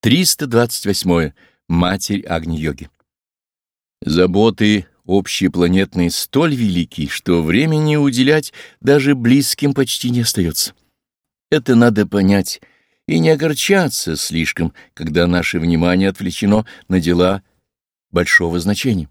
328. Матерь Агни-йоги. Заботы общепланетные столь велики, что времени уделять даже близким почти не остается. Это надо понять и не огорчаться слишком, когда наше внимание отвлечено на дела большого значения.